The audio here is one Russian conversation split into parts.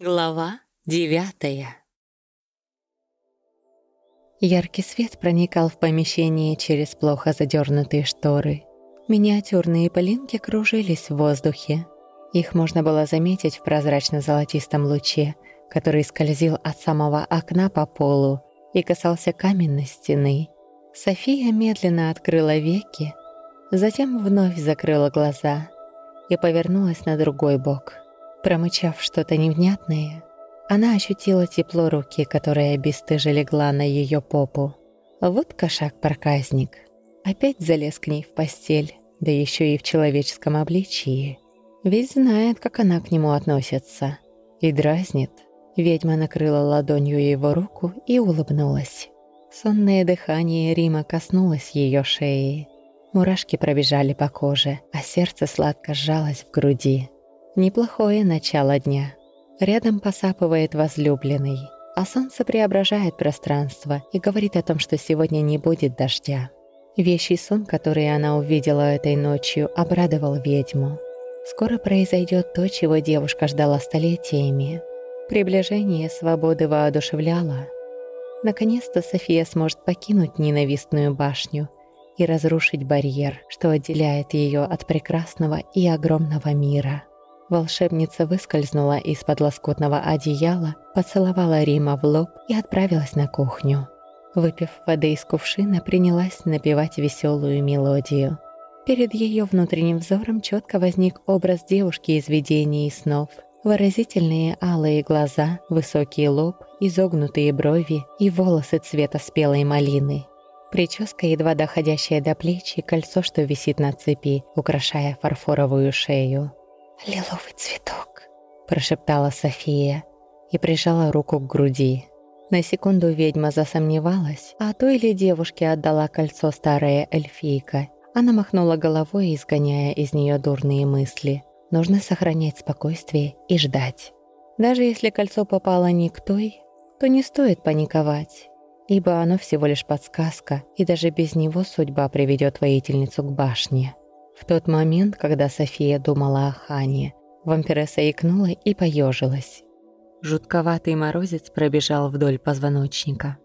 Глава девятая Яркий свет проникал в помещение через плохо задернутые шторы. Миниатюрные пылинки кружились в воздухе. Их можно было заметить в прозрачно-золотистом луче, который скользил от самого окна по полу и касался каменной стены. София медленно открыла веки, затем вновь закрыла глаза и повернулась на другой бок — Промычав что-то невнятное, она ощутила тепло руки, которая бесстыже легла на ее попу. Вот кошак-проказник. Опять залез к ней в постель, да еще и в человеческом обличии. Ведь знает, как она к нему относится. И дразнит. Ведьма накрыла ладонью его руку и улыбнулась. Сонное дыхание Рима коснулось ее шеи. Мурашки пробежали по коже, а сердце сладко сжалось в груди. Неплохое начало дня. Рядом посапывает возлюбленный, а солнце преображает пространство и говорит о том, что сегодня не будет дождя. Вещий сон, который она увидела этой ночью, обрадовал ведьму. Скоро произойдет то, чего девушка ждала столетиями. Приближение свободы воодушевляло. Наконец-то София сможет покинуть ненавистную башню и разрушить барьер, что отделяет ее от прекрасного и огромного мира. Волшебница выскользнула из-под лоскутного одеяла, поцеловала Рима в лоб и отправилась на кухню. Выпив воды из кувшина, принялась напевать веселую мелодию. Перед ее внутренним взором четко возник образ девушки из видений и снов. Выразительные алые глаза, высокий лоб, изогнутые брови и волосы цвета спелой малины. Прическа, едва доходящая до плеч, и кольцо, что висит на цепи, украшая фарфоровую шею. «Лиловый цветок», — прошептала София и прижала руку к груди. На секунду ведьма засомневалась, а той ли девушке отдала кольцо старая эльфийка. Она махнула головой, изгоняя из нее дурные мысли. Нужно сохранять спокойствие и ждать. Даже если кольцо попало не к той, то не стоит паниковать, ибо оно всего лишь подсказка, и даже без него судьба приведет воительницу к башне. В тот момент, когда София думала о Хане, вампиресса икнула и поежилась. Жутковатый морозец пробежал вдоль позвоночника.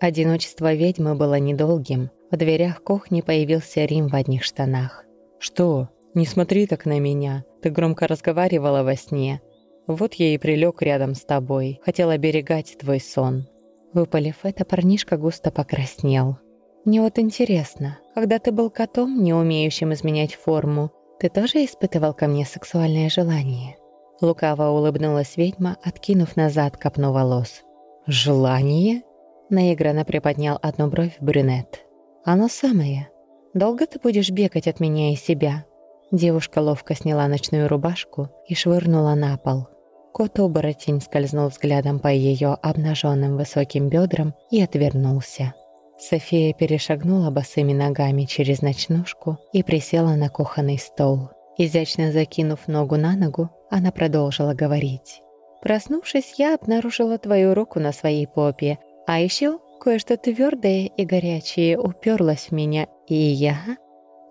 Одиночество ведьмы было недолгим. В дверях кухни появился Рим в одних штанах. «Что? Не смотри так на меня. Ты громко разговаривала во сне. Вот я и прилег рядом с тобой. Хотел оберегать твой сон». Выпалив это, парнишка густо покраснел. Мне вот интересно, когда ты был котом, не умеющим изменять форму, ты тоже испытывал ко мне сексуальное желание?» Лукаво улыбнулась ведьма, откинув назад копну волос. «Желание?» Наигранно приподнял одну бровь брюнет. «Оно самое. Долго ты будешь бегать от меня и себя?» Девушка ловко сняла ночную рубашку и швырнула на пол. Кот-оборотень скользнул взглядом по ее обнаженным высоким бедрам и отвернулся. София перешагнула босыми ногами через ночнушку и присела на кухонный стол. Изящно закинув ногу на ногу, она продолжила говорить. «Проснувшись, я обнаружила твою руку на своей попе, а еще кое-что твердое и горячее уперлось в меня, и я...»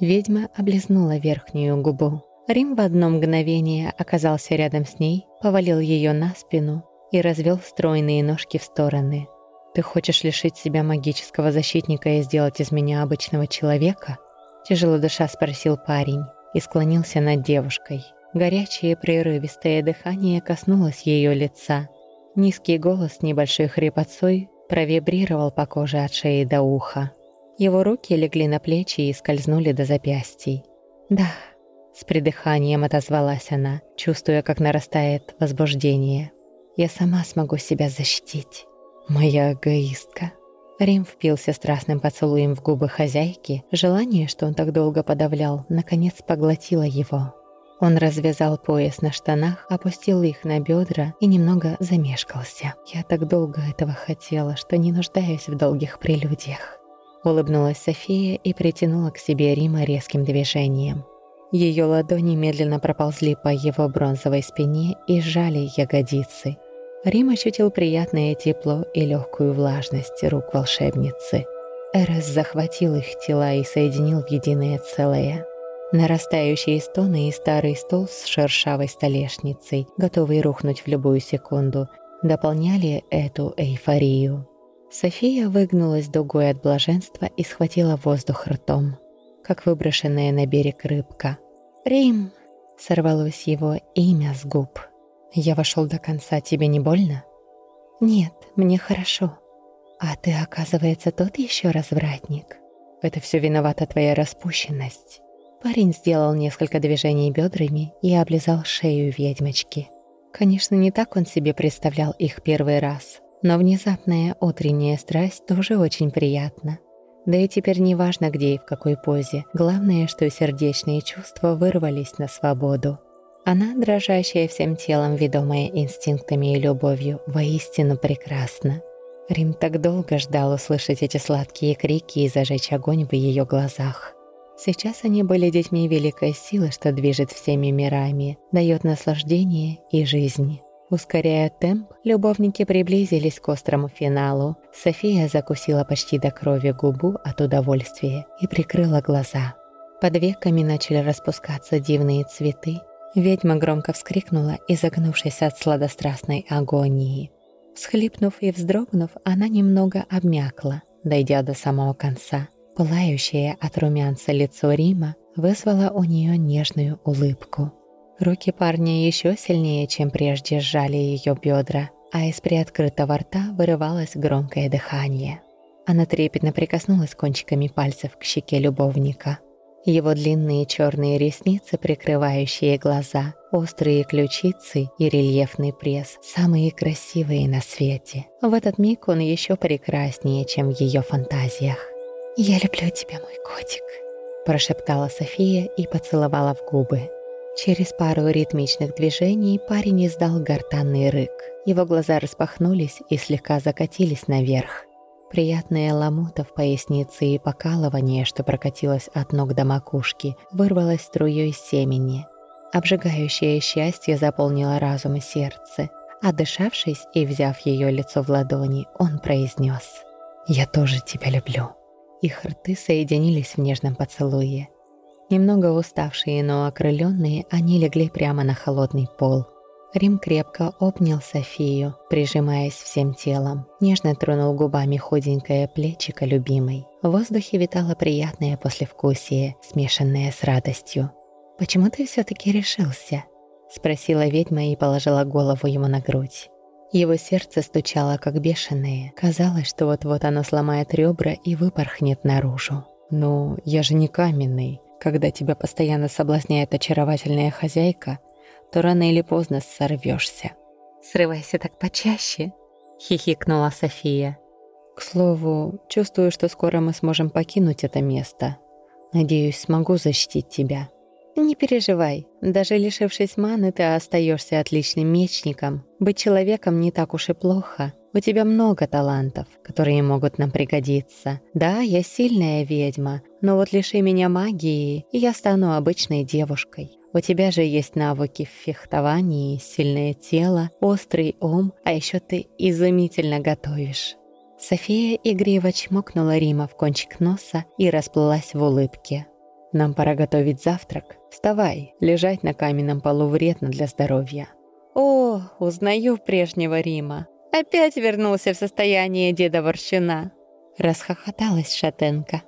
Ведьма облизнула верхнюю губу. Рим в одно мгновение оказался рядом с ней, повалил ее на спину и развел стройные ножки в стороны. Ты хочешь лишить себя магического защитника и сделать из меня обычного человека? Тяжело дыша спросил парень и склонился над девушкой. Горячее прерывистое дыхание коснулось ее лица. Низкий голос небольшой хрипотцой провибрировал по коже от шеи до уха. Его руки легли на плечи и скользнули до запястий. «Да», — с придыханием отозвалась она, чувствуя, как нарастает возбуждение. «Я сама смогу себя защитить». Моя эгоистка. Рим впился страстным поцелуем в губы хозяйки. Желание, что он так долго подавлял, наконец поглотило его. Он развязал пояс на штанах, опустил их на бедра и немного замешкался. «Я так долго этого хотела, что не нуждаюсь в долгих прелюдиях». Улыбнулась София и притянула к себе Рима резким движением. Ее ладони медленно проползли по его бронзовой спине и сжали ягодицы. Рим ощутил приятное тепло и легкую влажность рук волшебницы. Эрес захватил их тела и соединил в единое целое. Нарастающие стоны и старый стол с шершавой столешницей, готовый рухнуть в любую секунду, дополняли эту эйфорию. София выгнулась дугой от блаженства и схватила воздух ртом, как выброшенная на берег рыбка. «Рим!» — сорвалось его имя с губ. «Я вошел до конца, тебе не больно?» «Нет, мне хорошо. А ты, оказывается, тот еще развратник. Это все виновата твоя распущенность». Парень сделал несколько движений бедрами и облизал шею ведьмочки. Конечно, не так он себе представлял их первый раз, но внезапная утренняя страсть тоже очень приятна. Да и теперь не важно, где и в какой позе. Главное, что сердечные чувства вырвались на свободу. Она, дрожащая всем телом, ведомая инстинктами и любовью, воистину прекрасна. Рим так долго ждал услышать эти сладкие крики и зажечь огонь в ее глазах. Сейчас они были детьми великой силы, что движет всеми мирами, дает наслаждение и жизнь. Ускоряя темп, любовники приблизились к острому финалу. София закусила почти до крови губу от удовольствия и прикрыла глаза. Под веками начали распускаться дивные цветы. Ведьма громко вскрикнула, изогнувшись от сладострастной агонии. Всхлипнув и вздрогнув, она немного обмякла, дойдя до самого конца. Пылающее от румянца лицо Рима вызвало у нее нежную улыбку. Руки парня еще сильнее, чем прежде, сжали ее бедра, а из приоткрытого рта вырывалось громкое дыхание. Она трепетно прикоснулась кончиками пальцев к щеке любовника. Его длинные черные ресницы, прикрывающие глаза, острые ключицы и рельефный пресс – самые красивые на свете. В этот миг он еще прекраснее, чем в ее фантазиях. «Я люблю тебя, мой котик», – прошептала София и поцеловала в губы. Через пару ритмичных движений парень издал гортанный рык. Его глаза распахнулись и слегка закатились наверх. Приятная ломота в пояснице и покалывание, что прокатилось от ног до макушки, вырвалось струей семени. Обжигающее счастье заполнило разум и сердце. Отдышавшись и взяв ее лицо в ладони, он произнес «Я тоже тебя люблю». Их рты соединились в нежном поцелуе. Немного уставшие, но окрыленные, они легли прямо на холодный пол. Рим крепко обнял Софию, прижимаясь всем телом. Нежно тронул губами худенькое плечико любимой. В воздухе витало приятное послевкусие, смешанное с радостью. «Почему ты все таки решился?» — спросила ведьма и положила голову ему на грудь. Его сердце стучало как бешеное. Казалось, что вот-вот оно сломает ребра и выпорхнет наружу. «Ну, я же не каменный. Когда тебя постоянно соблазняет очаровательная хозяйка, то рано или поздно сорвешься. «Срывайся так почаще», — хихикнула София. «К слову, чувствую, что скоро мы сможем покинуть это место. Надеюсь, смогу защитить тебя». «Не переживай, даже лишившись маны, ты остаешься отличным мечником. Быть человеком не так уж и плохо. У тебя много талантов, которые могут нам пригодиться. Да, я сильная ведьма, но вот лиши меня магии, и я стану обычной девушкой. У тебя же есть навыки в фехтовании, сильное тело, острый ум, а еще ты изумительно готовишь». София игриво чмокнула Рима в кончик носа и расплылась в улыбке. Нам пора готовить завтрак. Вставай, лежать на каменном полу вредно для здоровья. О, узнаю прежнего Рима. Опять вернулся в состояние деда Ворщина. Расхохоталась Шатенка.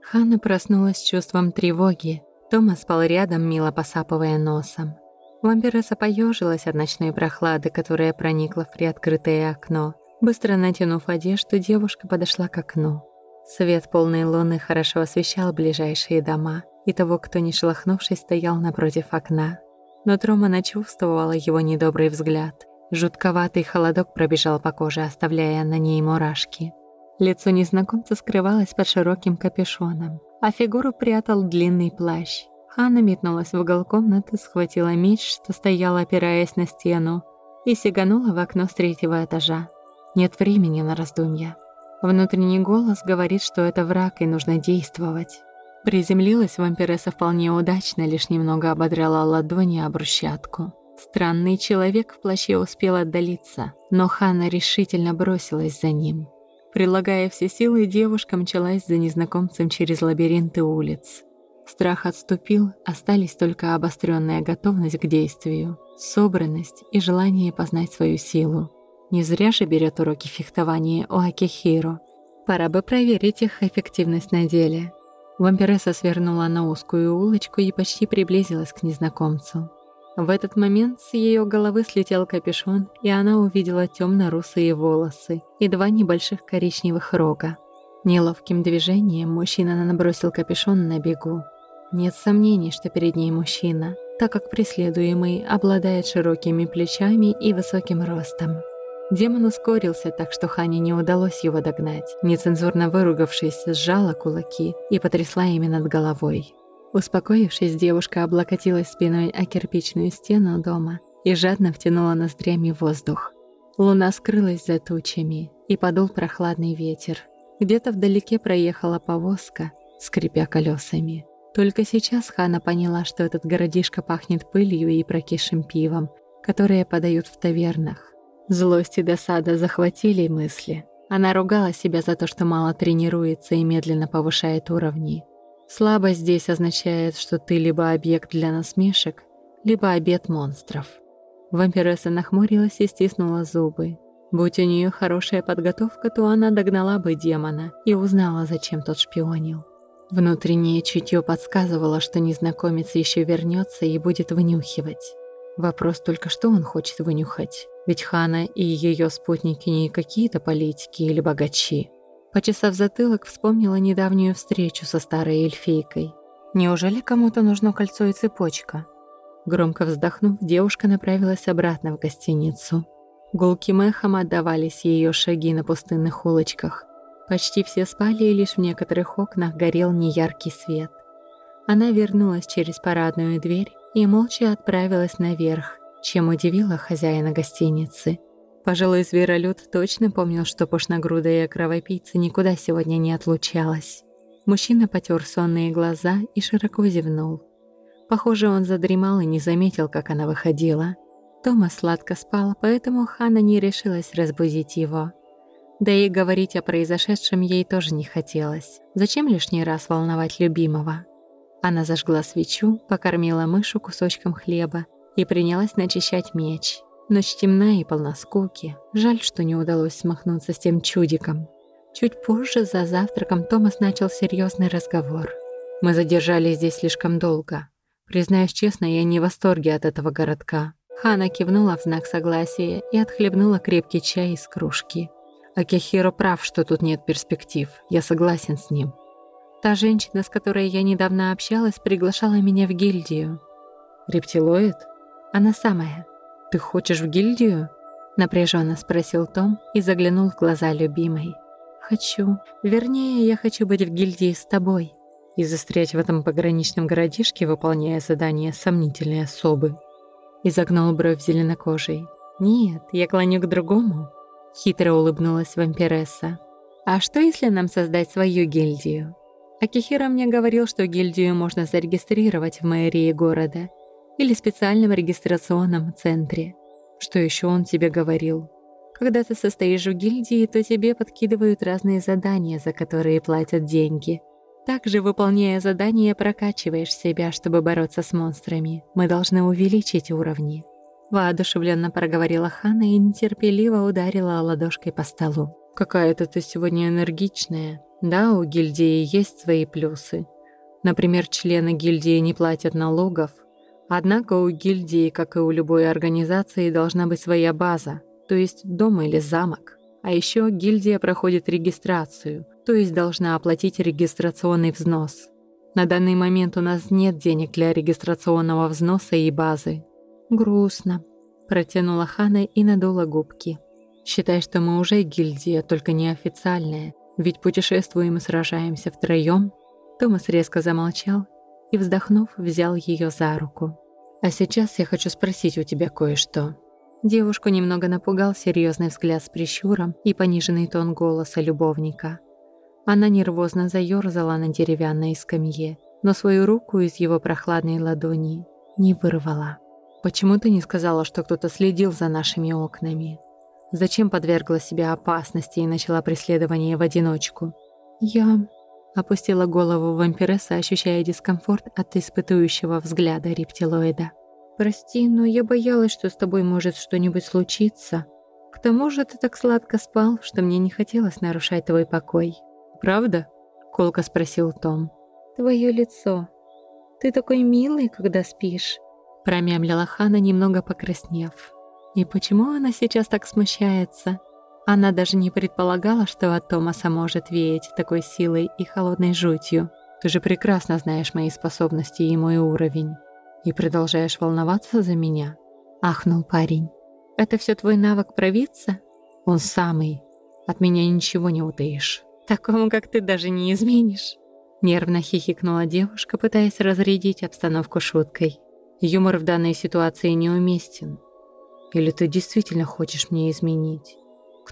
Ханна проснулась с чувством тревоги. Тома спал рядом, мило посапывая носом. Вампиресса поежилась от ночной прохлады, которая проникла в приоткрытое окно. Быстро натянув одежду, девушка подошла к окну. Свет полной луны хорошо освещал ближайшие дома и того, кто, не шелохнувшись, стоял напротив окна. Но Тромана чувствовала его недобрый взгляд. Жутковатый холодок пробежал по коже, оставляя на ней мурашки. Лицо незнакомца скрывалось под широким капюшоном, а фигуру прятал длинный плащ. Ханна метнулась в угол комнаты, схватила меч, что стоял, опираясь на стену, и сиганула в окно с третьего этажа. Нет времени на раздумья. Внутренний голос говорит, что это враг и нужно действовать. Приземлилась вампиресса вполне удачно, лишь немного ободряла ладони об брусчатку. Странный человек в плаще успел отдалиться, но Ханна решительно бросилась за ним. Прилагая все силы, девушка мчалась за незнакомцем через лабиринты улиц. Страх отступил, остались только обостренная готовность к действию, собранность и желание познать свою силу. Не зря же берет уроки фехтования у Акихиро. Пора бы проверить их эффективность на деле. Вампиресса свернула на узкую улочку и почти приблизилась к незнакомцу. В этот момент с ее головы слетел капюшон, и она увидела темно-русые волосы и два небольших коричневых рога. Неловким движением мужчина набросил капюшон на бегу. Нет сомнений, что перед ней мужчина, так как преследуемый обладает широкими плечами и высоким ростом. Демон ускорился так, что Хане не удалось его догнать. Нецензурно выругавшись, сжала кулаки и потрясла ими над головой. Успокоившись, девушка облокотилась спиной о кирпичную стену дома и жадно втянула ноздрями воздух. Луна скрылась за тучами, и подул прохладный ветер. Где-то вдалеке проехала повозка, скрипя колесами. Только сейчас Хана поняла, что этот городишко пахнет пылью и прокисшим пивом, которое подают в тавернах. Злость и досада захватили мысли. Она ругала себя за то, что мало тренируется и медленно повышает уровни. Слабость здесь означает, что ты либо объект для насмешек, либо обед монстров. Вампиресса нахмурилась и стиснула зубы. Будь у нее хорошая подготовка, то она догнала бы демона и узнала, зачем тот шпионил. Внутреннее чутье подсказывало, что незнакомец еще вернется и будет вынюхивать. Вопрос только, что он хочет вынюхать. Ведь Хана и ее спутники не какие-то политики или богачи. Почесав затылок, вспомнила недавнюю встречу со старой эльфийкой. Неужели кому-то нужно кольцо и цепочка? Громко вздохнув, девушка направилась обратно в гостиницу. Гулким эхом отдавались ее шаги на пустынных улочках. Почти все спали, и лишь в некоторых окнах горел неяркий свет. Она вернулась через парадную дверь и молча отправилась наверх, чем удивила хозяина гостиницы. Пожалуй, зверолюд точно помнил, что пошногрудая кровопийца никуда сегодня не отлучалась. Мужчина потер сонные глаза и широко зевнул. Похоже, он задремал и не заметил, как она выходила. Тома сладко спал, поэтому Хана не решилась разбудить его. Да и говорить о произошедшем ей тоже не хотелось. Зачем лишний раз волновать любимого? Она зажгла свечу, покормила мышу кусочком хлеба и принялась начищать меч. Ночь темна и полна скуки. Жаль, что не удалось смахнуться с тем чудиком. Чуть позже, за завтраком, Томас начал серьезный разговор. Мы задержались здесь слишком долго. Признаюсь честно, я не в восторге от этого городка. Хана кивнула в знак согласия и отхлебнула крепкий чай из кружки. Акихиро прав, что тут нет перспектив. Я согласен с ним. Та женщина, с которой я недавно общалась, приглашала меня в гильдию. Рептилоид? Она самая. Ты хочешь в гильдию? Напряженно спросил Том и заглянул в глаза любимой. Хочу. Вернее, я хочу быть в гильдии с тобой. И застрять в этом пограничном городишке, выполняя задания сомнительной особы. Изогнул бровь зеленокожей. Нет, я клоню к другому. Хитро улыбнулась вампиресса. А что, если нам создать свою гильдию? Акихира мне говорил, что гильдию можно зарегистрировать в мэрии города – или специальном регистрационном центре. Что еще он тебе говорил? Когда ты состоишь в гильдии, то тебе подкидывают разные задания, за которые платят деньги. Также, выполняя задания, прокачиваешь себя, чтобы бороться с монстрами. Мы должны увеличить уровни. Воодушевленно проговорила Хана и нетерпеливо ударила ладошкой по столу. «Какая-то ты сегодня энергичная. Да, у гильдии есть свои плюсы. Например, члены гильдии не платят налогов, Однако у гильдии, как и у любой организации, должна быть своя база, то есть дом или замок. А еще гильдия проходит регистрацию, то есть должна оплатить регистрационный взнос. На данный момент у нас нет денег для регистрационного взноса и базы. Грустно. Протянула Хана и надула губки. Считай, что мы уже гильдия, только неофициальная, ведь путешествуем и сражаемся втроем. Томас резко замолчал и, вздохнув, взял ее за руку. А сейчас я хочу спросить у тебя кое-что». Девушку немного напугал серьезный взгляд с прищуром и пониженный тон голоса любовника. Она нервозно заёрзала на деревянной скамье, но свою руку из его прохладной ладони не вырвала. «Почему ты не сказала, что кто-то следил за нашими окнами? Зачем подвергла себя опасности и начала преследование в одиночку?» «Я...» Опустила голову вампиресса, ощущая дискомфорт от испытующего взгляда рептилоида. «Прости, но я боялась, что с тобой может что-нибудь случиться. К тому же ты так сладко спал, что мне не хотелось нарушать твой покой». «Правда?» — колко спросил Том. «Твое лицо. Ты такой милый, когда спишь», — промямлила Хана, немного покраснев. «И почему она сейчас так смущается?» Она даже не предполагала, что от Томаса может веять такой силой и холодной жутью. Ты же прекрасно знаешь мои способности и мой уровень. И продолжаешь волноваться за меня?» Ахнул парень. «Это все твой навык провидца?» «Он самый. От меня ничего не утаишь. Такому, как ты, даже не изменишь». Нервно хихикнула девушка, пытаясь разрядить обстановку шуткой. Юмор в данной ситуации неуместен. Или ты действительно хочешь мне изменить?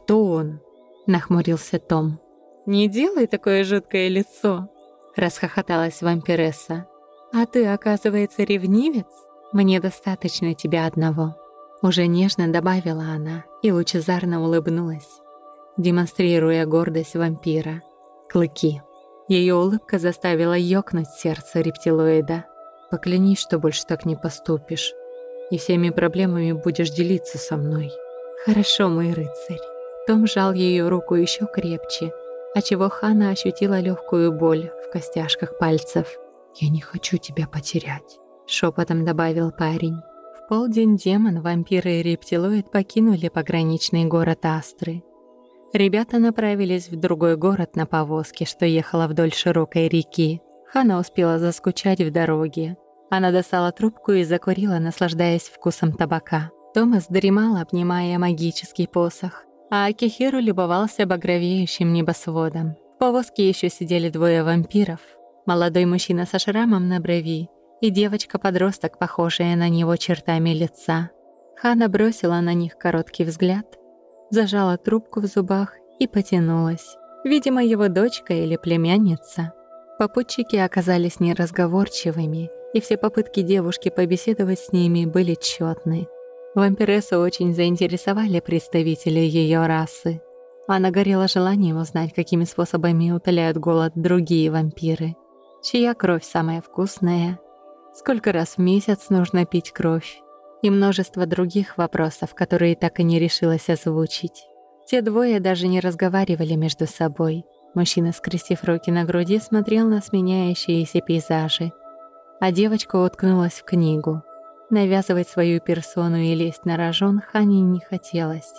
«Кто он?» — нахмурился Том. «Не делай такое жуткое лицо!» — расхохоталась вампиресса. «А ты, оказывается, ревнивец? Мне достаточно тебя одного». Уже нежно добавила она и лучезарно улыбнулась, демонстрируя гордость вампира. Клыки. Ее улыбка заставила ёкнуть сердце рептилоида. «Поклянись, что больше так не поступишь, и всеми проблемами будешь делиться со мной». «Хорошо, мой рыцарь». Том сжал ее руку еще крепче, отчего Хана ощутила легкую боль в костяшках пальцев. «Я не хочу тебя потерять», — шепотом добавил парень. В полдень демон, вампир и рептилоид покинули пограничный город Астры. Ребята направились в другой город на повозке, что ехала вдоль широкой реки. Хана успела заскучать в дороге. Она достала трубку и закурила, наслаждаясь вкусом табака. Томас дремал, обнимая магический посох а Акихиру любовался багровеющим небосводом. В повозке еще сидели двое вампиров. Молодой мужчина со шрамом на брови и девочка-подросток, похожая на него чертами лица. Хана бросила на них короткий взгляд, зажала трубку в зубах и потянулась. Видимо, его дочка или племянница. Попутчики оказались неразговорчивыми, и все попытки девушки побеседовать с ними были тщетны. Вампирессу очень заинтересовали представители ее расы. Она горела желанием узнать, какими способами утоляют голод другие вампиры. Чья кровь самая вкусная? Сколько раз в месяц нужно пить кровь? И множество других вопросов, которые так и не решилась озвучить. Те двое даже не разговаривали между собой. Мужчина, скрестив руки на груди, смотрел на сменяющиеся пейзажи, а девочка уткнулась в книгу. Навязывать свою персону и лезть на рожон Хане не хотелось.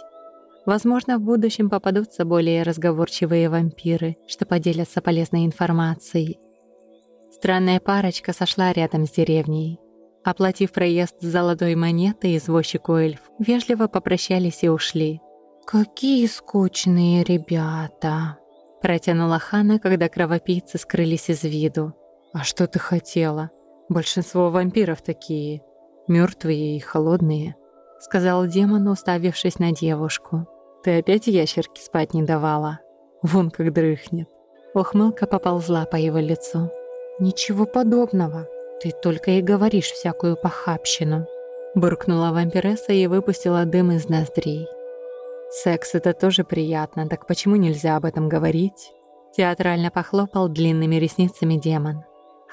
Возможно, в будущем попадутся более разговорчивые вампиры, что поделятся полезной информацией. Странная парочка сошла рядом с деревней. Оплатив проезд с золотой монетой, извозчик эльф вежливо попрощались и ушли. «Какие скучные ребята!» Протянула Хана, когда кровопийцы скрылись из виду. «А что ты хотела? Большинство вампиров такие мертвые и холодные», — сказал демон, уставившись на девушку. «Ты опять ящерки спать не давала? Вон как дрыхнет». Ухмылка поползла по его лицу. «Ничего подобного. Ты только и говоришь всякую похабщину», — буркнула вампиресса и выпустила дым из ноздрей. «Секс — это тоже приятно, так почему нельзя об этом говорить?» Театрально похлопал длинными ресницами демон.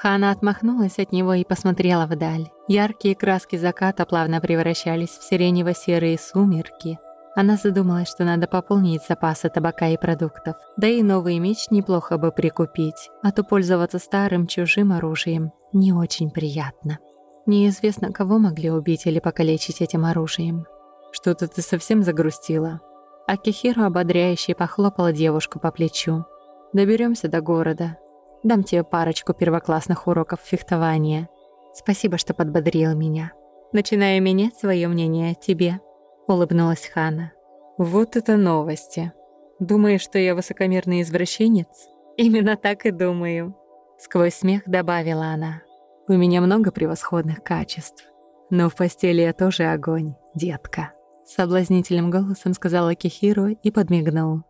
Хана отмахнулась от него и посмотрела вдаль. Яркие краски заката плавно превращались в сиренево-серые сумерки. Она задумалась, что надо пополнить запасы табака и продуктов. Да и новый меч неплохо бы прикупить, а то пользоваться старым чужим оружием не очень приятно. Неизвестно, кого могли убить или покалечить этим оружием. «Что-то ты совсем загрустила?» Акихиро ободряюще похлопала девушку по плечу. Доберемся до города. Дам тебе парочку первоклассных уроков фехтования. Спасибо, что подбодрил меня. Начинаю менять свое мнение о тебе», — улыбнулась Хана. «Вот это новости. Думаешь, что я высокомерный извращенец?» «Именно так и думаю», — сквозь смех добавила она. «У меня много превосходных качеств. Но в постели я тоже огонь, детка», — соблазнительным голосом сказала Кихиру и подмигнул.